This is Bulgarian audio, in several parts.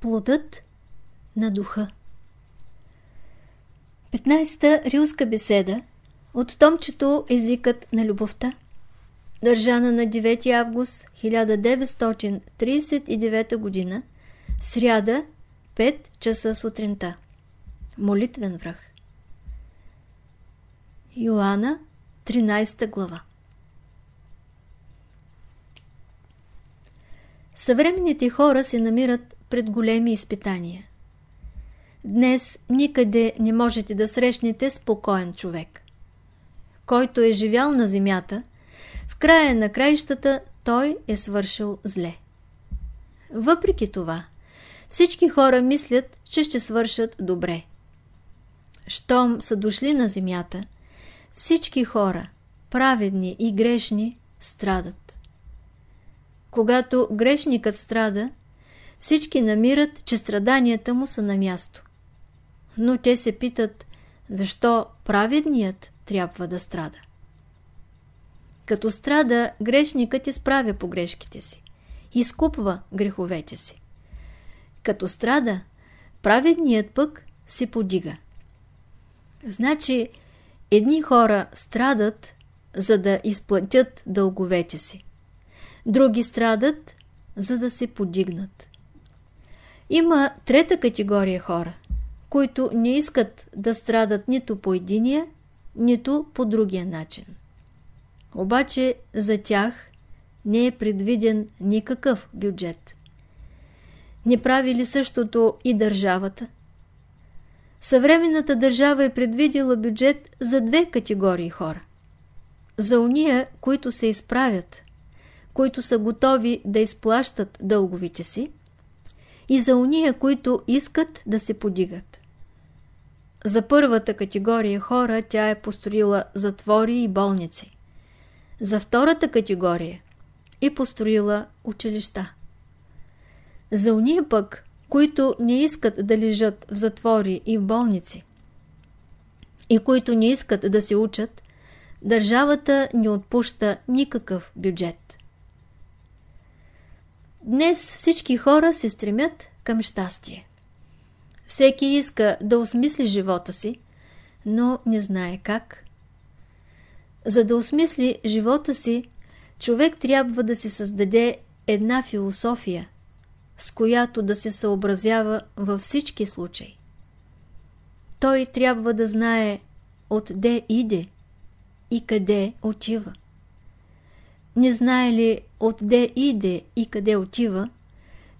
Плодът на духа. 15-та рилска беседа от томчето Езикът на любовта държана на 9 август 1939 г. сряда 5 часа сутринта. Молитвен връх. Йоанна 13 глава. Съвременните хора се намират пред големи изпитания. Днес никъде не можете да срещнете спокоен човек. Който е живял на земята, в края на краищата той е свършил зле. Въпреки това, всички хора мислят, че ще свършат добре. Щом са дошли на земята, всички хора, праведни и грешни, страдат. Когато грешникът страда, всички намират, че страданията му са на място. Но те се питат, защо праведният трябва да страда. Като страда, грешникът изправя по грешките си, изкупва греховете си. Като страда, праведният пък се подига. Значи, едни хора страдат, за да изплатят дълговете си други страдат, за да се подигнат. Има трета категория хора, които не искат да страдат нито по единия, нито по другия начин. Обаче за тях не е предвиден никакъв бюджет. Не прави ли същото и държавата? Съвременната държава е предвидила бюджет за две категории хора. За уния, които се изправят, които са готови да изплащат дълговите си, и за уния, които искат да се подигат. За първата категория хора тя е построила затвори и болници. За втората категория е построила училища. За уния пък, които не искат да лежат в затвори и в болници и които не искат да се учат, държавата не отпуща никакъв бюджет. Днес всички хора се стремят към щастие. Всеки иска да осмисли живота си, но не знае как. За да осмисли живота си, човек трябва да си създаде една философия, с която да се съобразява във всички случаи. Той трябва да знае отде иде и къде отива не знае ли отде иде и къде отива,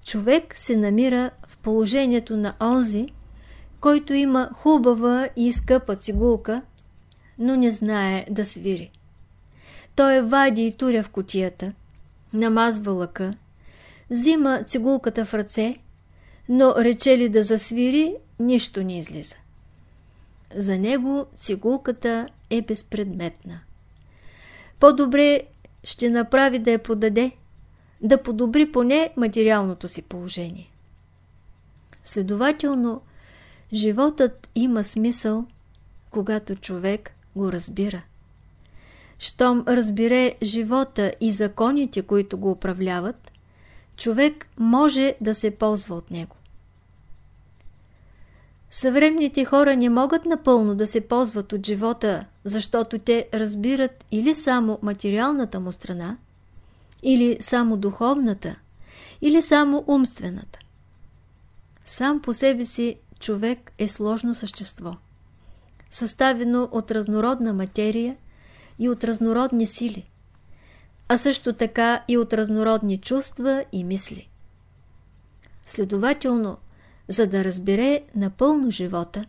човек се намира в положението на онзи, който има хубава и скъпа цигулка, но не знае да свири. Той вади и туря в котията, намазва лъка, взима цигулката в ръце, но рече ли да засвири, нищо не излиза. За него цигулката е безпредметна. По-добре ще направи да я продаде, да подобри поне материалното си положение. Следователно, животът има смисъл, когато човек го разбира. Щом разбере живота и законите, които го управляват, човек може да се ползва от него. Съвременните хора не могат напълно да се ползват от живота, защото те разбират или само материалната му страна, или само духовната, или само умствената. Сам по себе си човек е сложно същество, съставено от разнородна материя и от разнородни сили, а също така и от разнородни чувства и мисли. Следователно, за да разбере напълно живота,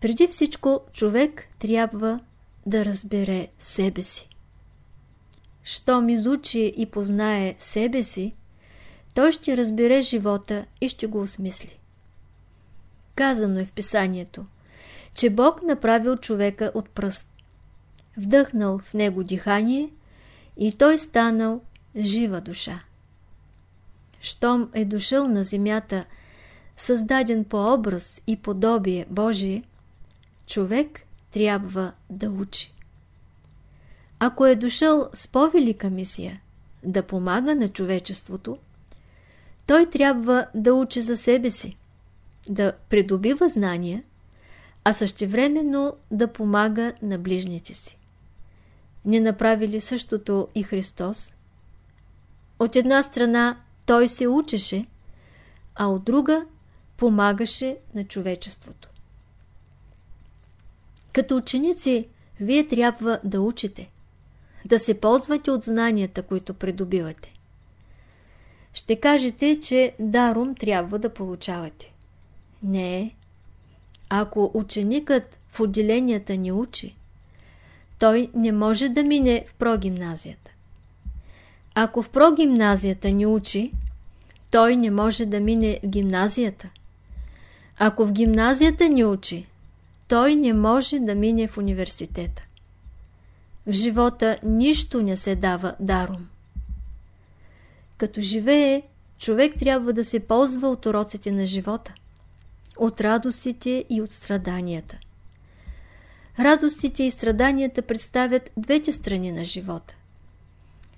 преди всичко човек трябва да разбере себе си. Щом изучи и познае себе си, той ще разбере живота и ще го осмисли. Казано е в писанието, че Бог направил човека от пръст, вдъхнал в него дихание и той станал жива душа. Щом е дошъл на земята – създаден по образ и подобие Божие, човек трябва да учи. Ако е дошъл с по-велика мисия да помага на човечеството, той трябва да учи за себе си, да придобива знания, а същевременно да помага на ближните си. Не направи ли същото и Христос? От една страна той се учеше, а от друга помагаше на човечеството. Като ученици, вие трябва да учите, да се ползвате от знанията, които придобивате. Ще кажете, че даром трябва да получавате. Не. Ако ученикът в отделенията ни учи, той не може да мине в прогимназията. Ако в прогимназията ни учи, той не може да мине в гимназията. Ако в гимназията ни учи, той не може да мине в университета. В живота нищо не се дава даром. Като живее, човек трябва да се ползва от уроците на живота, от радостите и от страданията. Радостите и страданията представят двете страни на живота.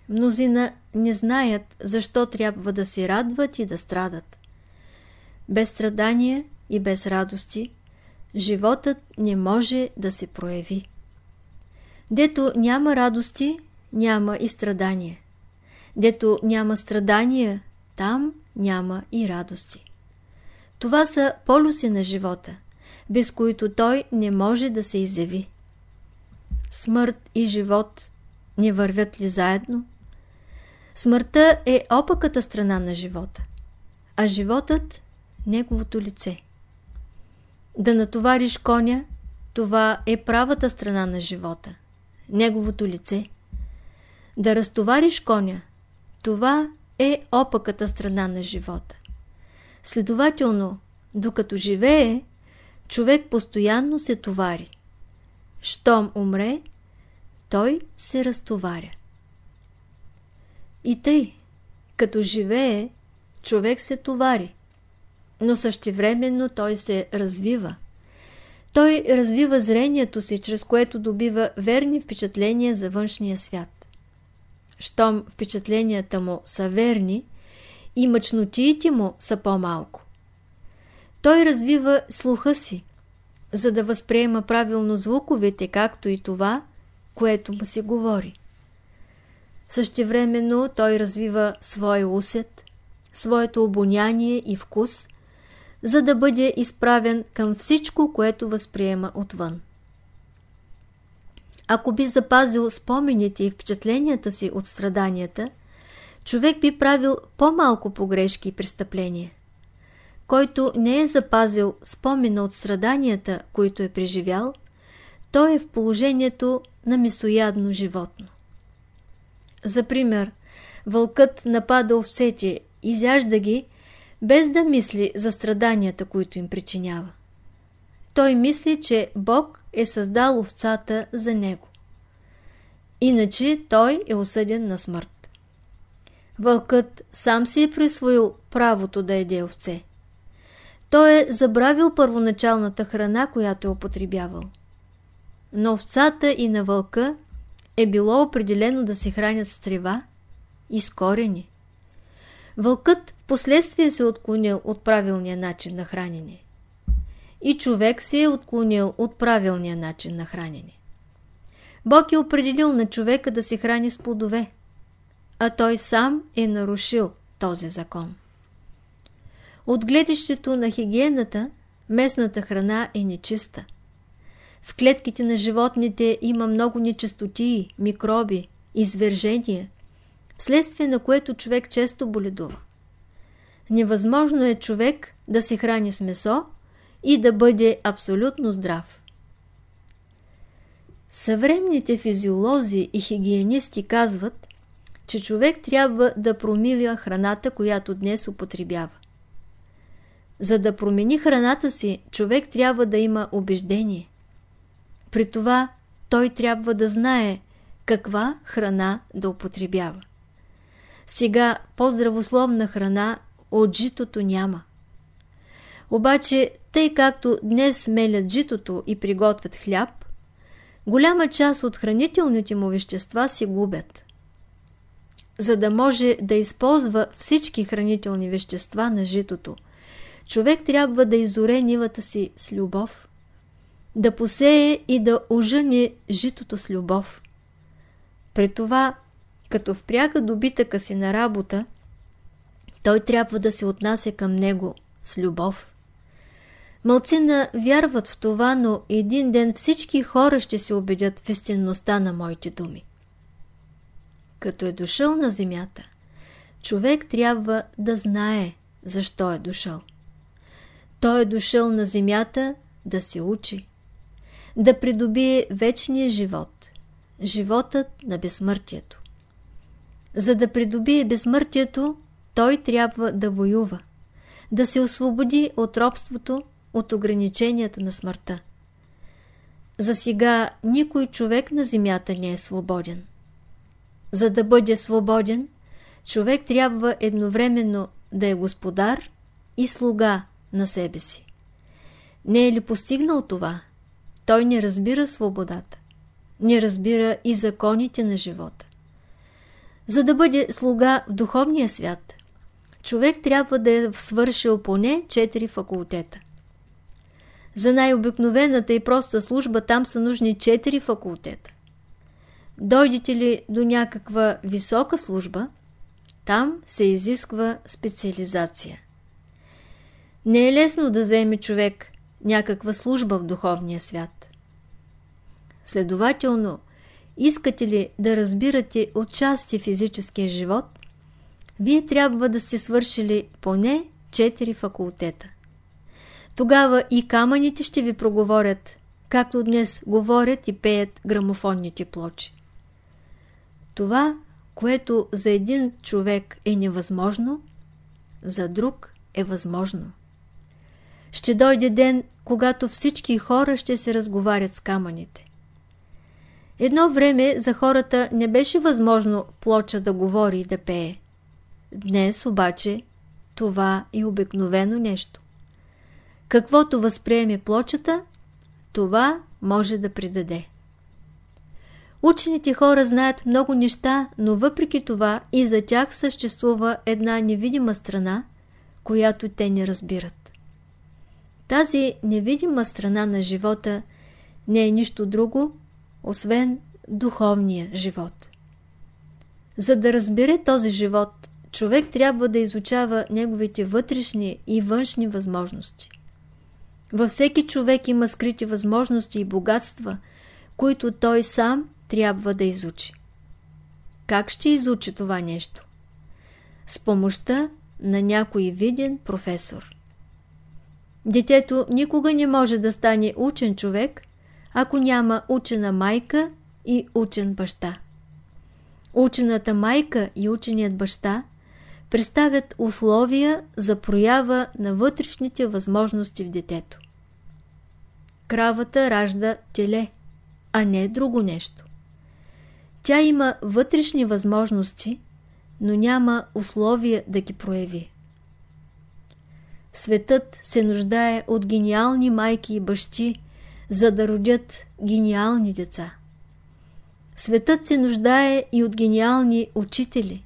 Мнозина не знаят защо трябва да се радват и да страдат. Без страдания и без радости животът не може да се прояви. Дето няма радости, няма и страдания. Дето няма страдания, там няма и радости. Това са полюси на живота, без които той не може да се изяви. Смърт и живот не вървят ли заедно? Смъртта е опаката страна на живота, а животът – неговото лице. Да натовариш коня, това е правата страна на живота, неговото лице. Да разтовариш коня, това е опаката страна на живота. Следователно, докато живее, човек постоянно се товари. Щом умре, той се разтоваря. И тъй, като живее, човек се товари, но същевременно той се развива. Той развива зрението си, чрез което добива верни впечатления за външния свят. Щом впечатленията му са верни, и мъчнотиите му са по-малко. Той развива слуха си, за да възприема правилно звуковете, както и това, което му се говори. Същевременно той развива своя усет, своето обоняние и вкус, за да бъде изправен към всичко, което възприема отвън. Ако би запазил спомените и впечатленията си от страданията, човек би правил по-малко погрешки и престъпления. Който не е запазил спомена от страданията, които е преживял, той е в положението на месоядно животно. За пример, вълкът напада овцете, изяжда ги, без да мисли за страданията, които им причинява. Той мисли, че Бог е създал овцата за него. Иначе той е осъден на смърт. Вълкът сам си е присвоил правото да еде овце. Той е забравил първоначалната храна, която е употребявал. На овцата и на вълка е било определено да се хранят с трева и с корени. Вълкът последствие се е отклонил от правилния начин на хранене. И човек се е отклонил от правилния начин на хранене. Бог е определил на човека да се храни с плодове, а той сам е нарушил този закон. От гледището на хигиената, местната храна е нечиста. В клетките на животните има много нечистотии, микроби, извержения, вследствие на което човек често боледува. Невъзможно е човек да се храни с месо и да бъде абсолютно здрав. Съвременните физиолози и хигиенисти казват, че човек трябва да промивя храната, която днес употребява. За да промени храната си, човек трябва да има убеждение. При това той трябва да знае каква храна да употребява. Сега по-здравословна храна от житото няма. Обаче, тъй както днес мелят житото и приготвят хляб, голяма част от хранителните му вещества се губят. за да може да използва всички хранителни вещества на житото, човек трябва да изоре нивата си с любов, да посее и да ожъни житото с любов. При това, като впряга добитъка си на работа, той трябва да се отнася към него с любов. Малцина вярват в това, но един ден всички хора ще се убедят в истинността на моите думи. Като е дошъл на земята, човек трябва да знае защо е дошъл. Той е дошъл на земята да се учи, да придобие вечния живот, животът на безсмъртието. За да придобие безсмъртието, той трябва да воюва, да се освободи от робството, от ограниченията на смъртта. За сега никой човек на земята не е свободен. За да бъде свободен, човек трябва едновременно да е господар и слуга на себе си. Не е ли постигнал това? Той не разбира свободата. Не разбира и законите на живота. За да бъде слуга в духовния свят, човек трябва да е свършил поне 4 факултета. За най-обикновената и проста служба там са нужни 4 факултета. Дойдете ли до някаква висока служба, там се изисква специализация. Не е лесно да вземе човек някаква служба в духовния свят. Следователно, искате ли да разбирате отчасти физическия живот, вие трябва да сте свършили поне 4 факултета. Тогава и камъните ще ви проговорят, както днес говорят и пеят грамофонните плочи. Това, което за един човек е невъзможно, за друг е възможно. Ще дойде ден, когато всички хора ще се разговарят с камъните. Едно време за хората не беше възможно плоча да говори и да пее. Днес обаче това е обикновено нещо. Каквото възприеме плочата, това може да придаде. Учените хора знаят много неща, но въпреки това и за тях съществува една невидима страна, която те не разбират. Тази невидима страна на живота не е нищо друго, освен духовния живот. За да разбере този живот, човек трябва да изучава неговите вътрешни и външни възможности. Във всеки човек има скрити възможности и богатства, които той сам трябва да изучи. Как ще изучи това нещо? С помощта на някой виден професор. Детето никога не може да стане учен човек, ако няма учена майка и учен баща. Учената майка и ученият баща представят условия за проява на вътрешните възможности в детето. Кравата ражда теле, а не друго нещо. Тя има вътрешни възможности, но няма условия да ги прояви. Светът се нуждае от гениални майки и бащи, за да родят гениални деца. Светът се нуждае и от гениални учители.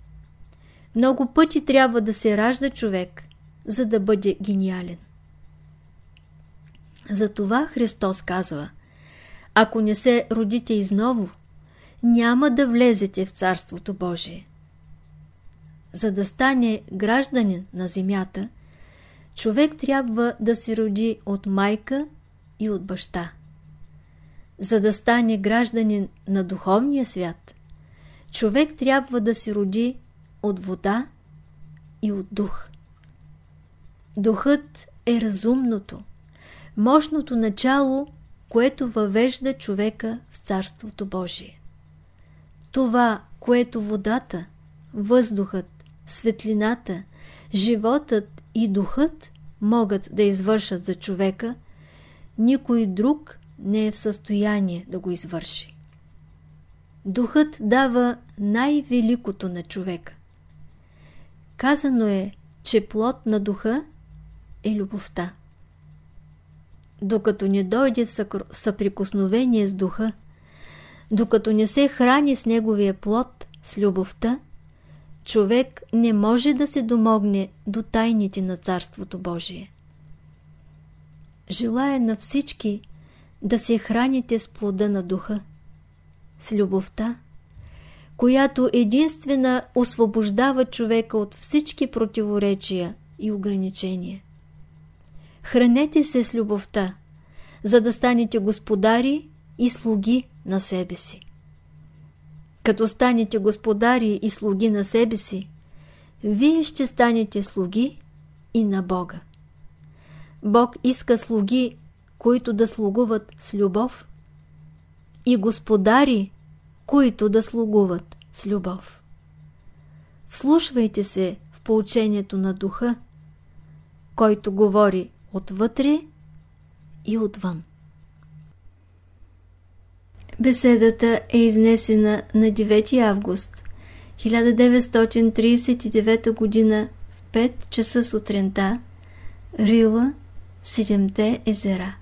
Много пъти трябва да се ражда човек, за да бъде гениален. Затова Христос казва Ако не се родите изново, няма да влезете в Царството Божие. За да стане гражданин на земята, човек трябва да се роди от майка и от баща. За да стане гражданин на духовния свят, човек трябва да се роди от вода и от дух. Духът е разумното, мощното начало, което въвежда човека в Царството Божие. Това, което водата, въздухът, светлината, животът и духът могат да извършат за човека, никой друг не е в състояние да го извърши. Духът дава най-великото на човека. Казано е, че плод на духа е любовта. Докато не дойде в съприкосновение с духа, докато не се храни с неговия плод, с любовта, човек не може да се домогне до тайните на Царството Божие. Желая на всички да се храните с плода на духа, с любовта, която единствена освобождава човека от всички противоречия и ограничения. Хранете се с любовта, за да станете господари и слуги на себе си. Като станете господари и слуги на себе си, вие ще станете слуги и на Бога. Бог иска слуги, които да слугуват с любов и господари, които да слугуват с любов. Вслушвайте се в поучението на духа, който говори отвътре и отвън. Беседата е изнесена на 9 август 1939 г. в 5 часа сутринта, Рила, Седемте езера.